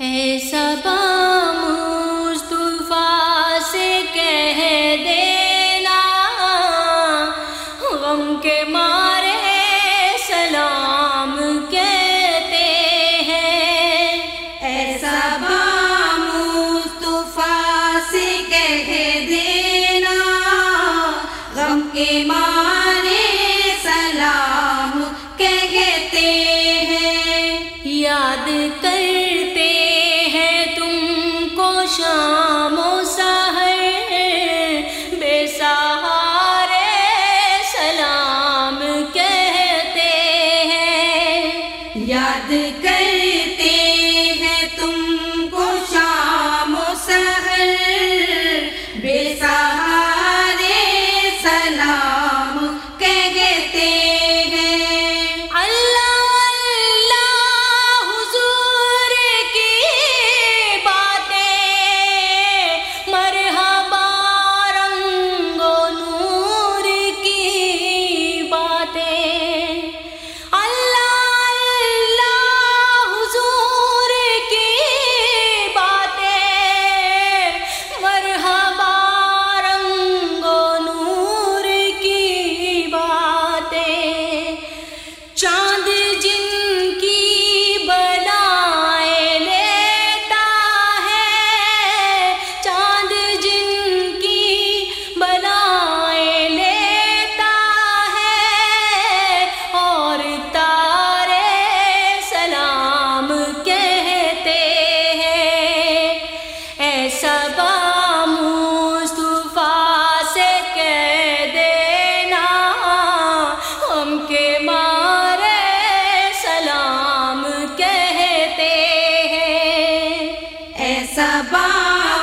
اے سبا کہہ دینا، غم کے مارے سلام کہتے ہیں۔ اے سبا مصطفیٰ دینا، غم کے مارے سلام کہتے ہیں۔ یاد کر cây صبا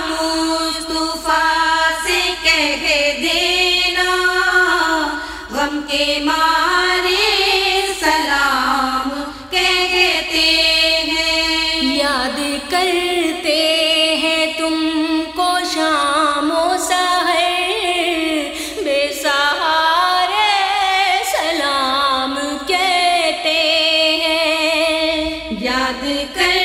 مصطفیٰ سے کہہ دینا غم کے مارے سلام کہتے ہیں۔ یاد کرتے ہیں تم کو شام و سہر بے سہارے سلام کہتے ہیں۔ یاد کر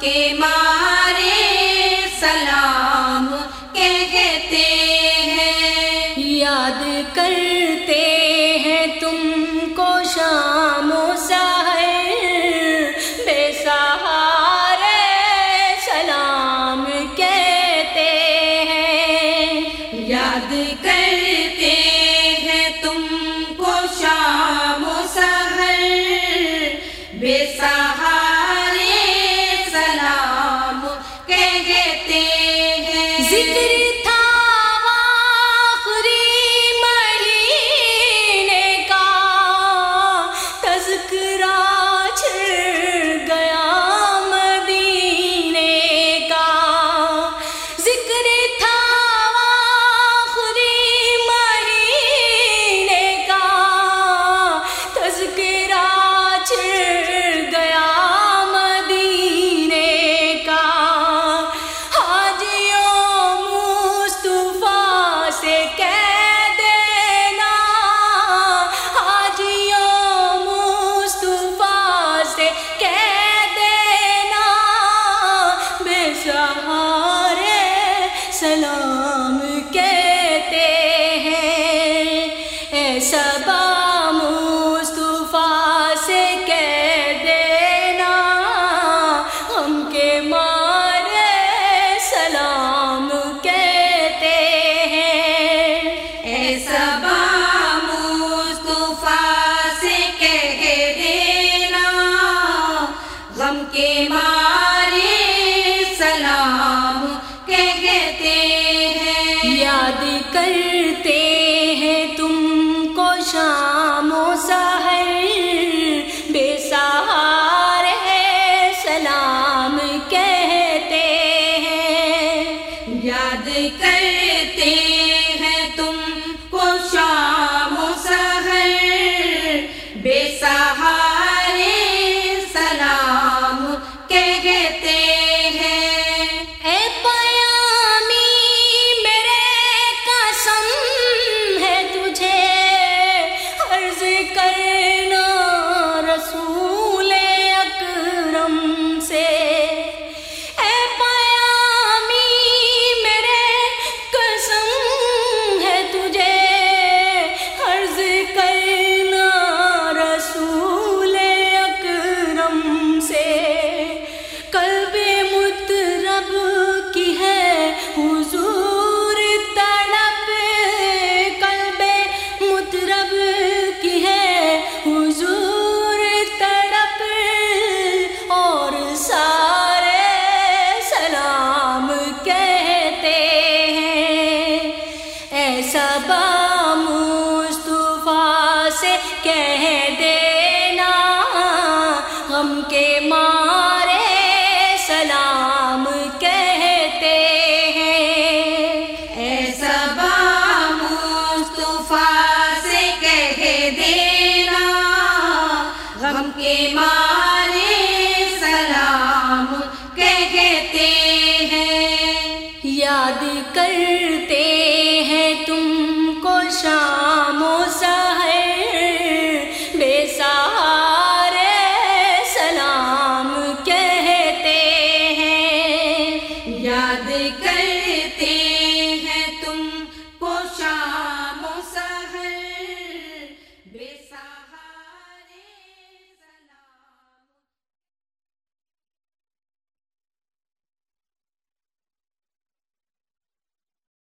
کے مارے سلام کہتے ہیں۔ یاد کرتے ہیں تم کو شام و سہر بے سہارے سلام کہتے ہیں۔ یاد کرتے ہیں تم کو شام و بے سہارے شبا مصطفیٰ سے کہہ دینا، ہم کے مارے سلام کہتے ہیں۔ اے صبا مصطفیٰ سے کہہ دینا، ہم کے مارے سلام کہتے ہیں۔ یاد کرتے ہیں 上。sabah